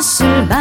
ah